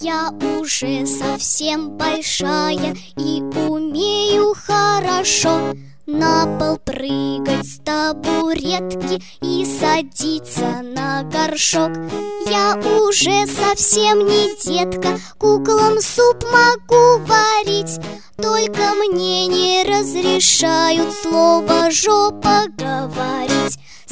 Я уже совсем большая и умею хорошо. На пол прыгать с табуретки и садиться на горшок. Я уже совсем не детка, куклам суп могу варить. Только мне не разрешают слово «жопа»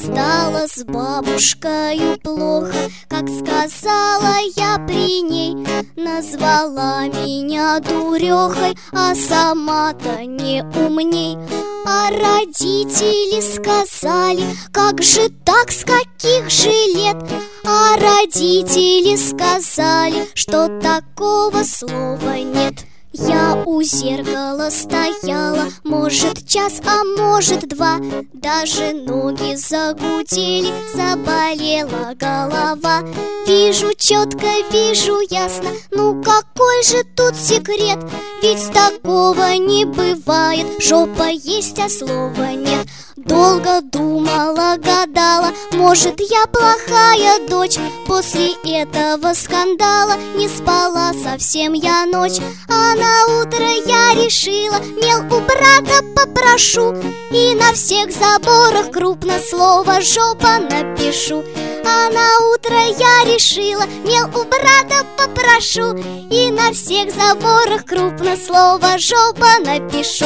Стало с бабушкой плохо, как сказала я при ней Назвала меня дурехой, а сама-то не умней. А родители сказали, как же так, с каких же лет? А родители сказали, что такого слова нет я у зеркала стояла, может час, а может два. Даже ноги загудели, заболела голова. Вижу четко, вижу ясно, ну какой же тут секрет? Ведь такого не бывает, жопа есть, а слова нет. Долго думала, гадала, может я плохая дочь. После этого скандала не спала совсем я ночь. А на утро я решила, мел у брата попрошу. И на всех заборах крупно слово «жопа» напишу. А на утро я решила, мел у брата попрошу. И на всех заборах крупно слово «жопа» напишу